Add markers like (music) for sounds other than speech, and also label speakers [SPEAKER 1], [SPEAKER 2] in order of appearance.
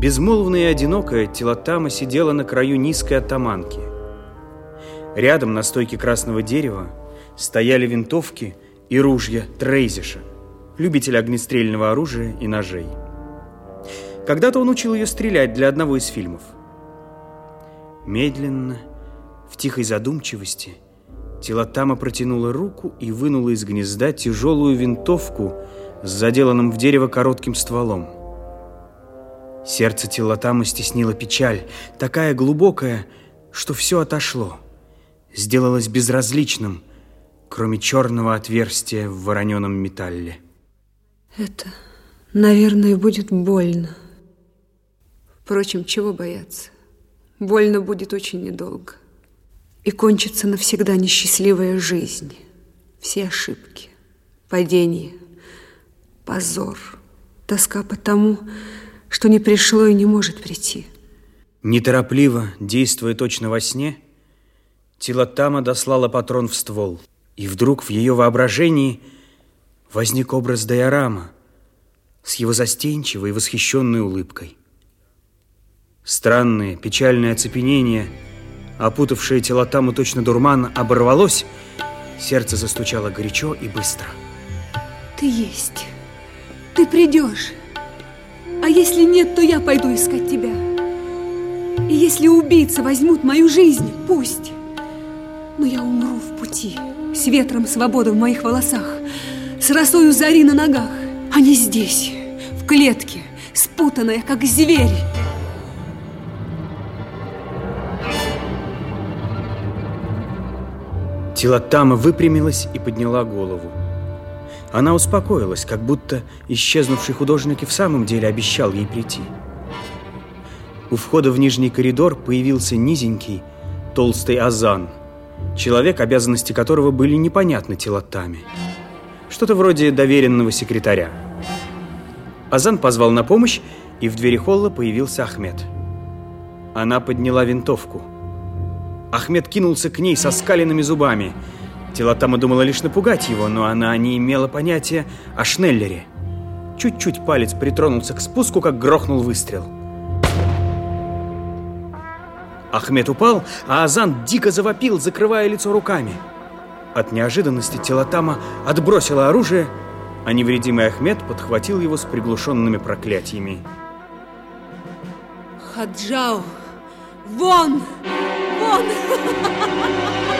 [SPEAKER 1] Безмолвная и одинокая, Телотама сидела на краю низкой атаманки. Рядом на стойке красного дерева стояли винтовки и ружья Трейзиша, любителя огнестрельного оружия и ножей. Когда-то он учил ее стрелять для одного из фильмов. Медленно, в тихой задумчивости, Телотама протянула руку и вынула из гнезда тяжелую винтовку с заделанным в дерево коротким стволом. Сердце Телотамы стеснило печаль, такая глубокая, что все отошло, сделалось безразличным, кроме черного отверстия в вороненом металле.
[SPEAKER 2] Это, наверное, будет больно. Впрочем, чего бояться? Больно будет очень недолго. И кончится навсегда несчастливая жизнь. Все ошибки, падения, позор, тоска по тому, что не пришло и не может прийти.
[SPEAKER 1] Неторопливо, действуя точно во сне, Тилатама дослала патрон в ствол. И вдруг в ее воображении возник образ Дайорама с его застенчивой и восхищенной улыбкой. Странное, печальное оцепенение – опутавшее тело Таму точно дурман, оборвалось, сердце застучало горячо и быстро.
[SPEAKER 2] Ты есть. Ты придешь. А если нет, то я пойду искать тебя. И если убийцы возьмут мою жизнь, пусть. Но я умру в пути, с ветром свободы в моих волосах, с росою зари на ногах, а не здесь, в клетке, спутанная, как зверь.
[SPEAKER 1] Тилатама выпрямилась и подняла голову. Она успокоилась, как будто исчезнувший художник и в самом деле обещал ей прийти. У входа в нижний коридор появился низенький, толстый Азан, человек, обязанности которого были непонятны Тилатаме. Что-то вроде доверенного секретаря. Азан позвал на помощь, и в двери холла появился Ахмед. Она подняла винтовку – Ахмед кинулся к ней со скаленными зубами. Телотама думала лишь напугать его, но она не имела понятия о Шнеллере. Чуть-чуть палец притронулся к спуску, как грохнул выстрел. Ахмед упал, а Азан дико завопил, закрывая лицо руками. От неожиданности Телотама отбросила оружие, а невредимый Ахмед подхватил его с приглушенными проклятиями.
[SPEAKER 2] Хаджау, вон! Вон! (laughs)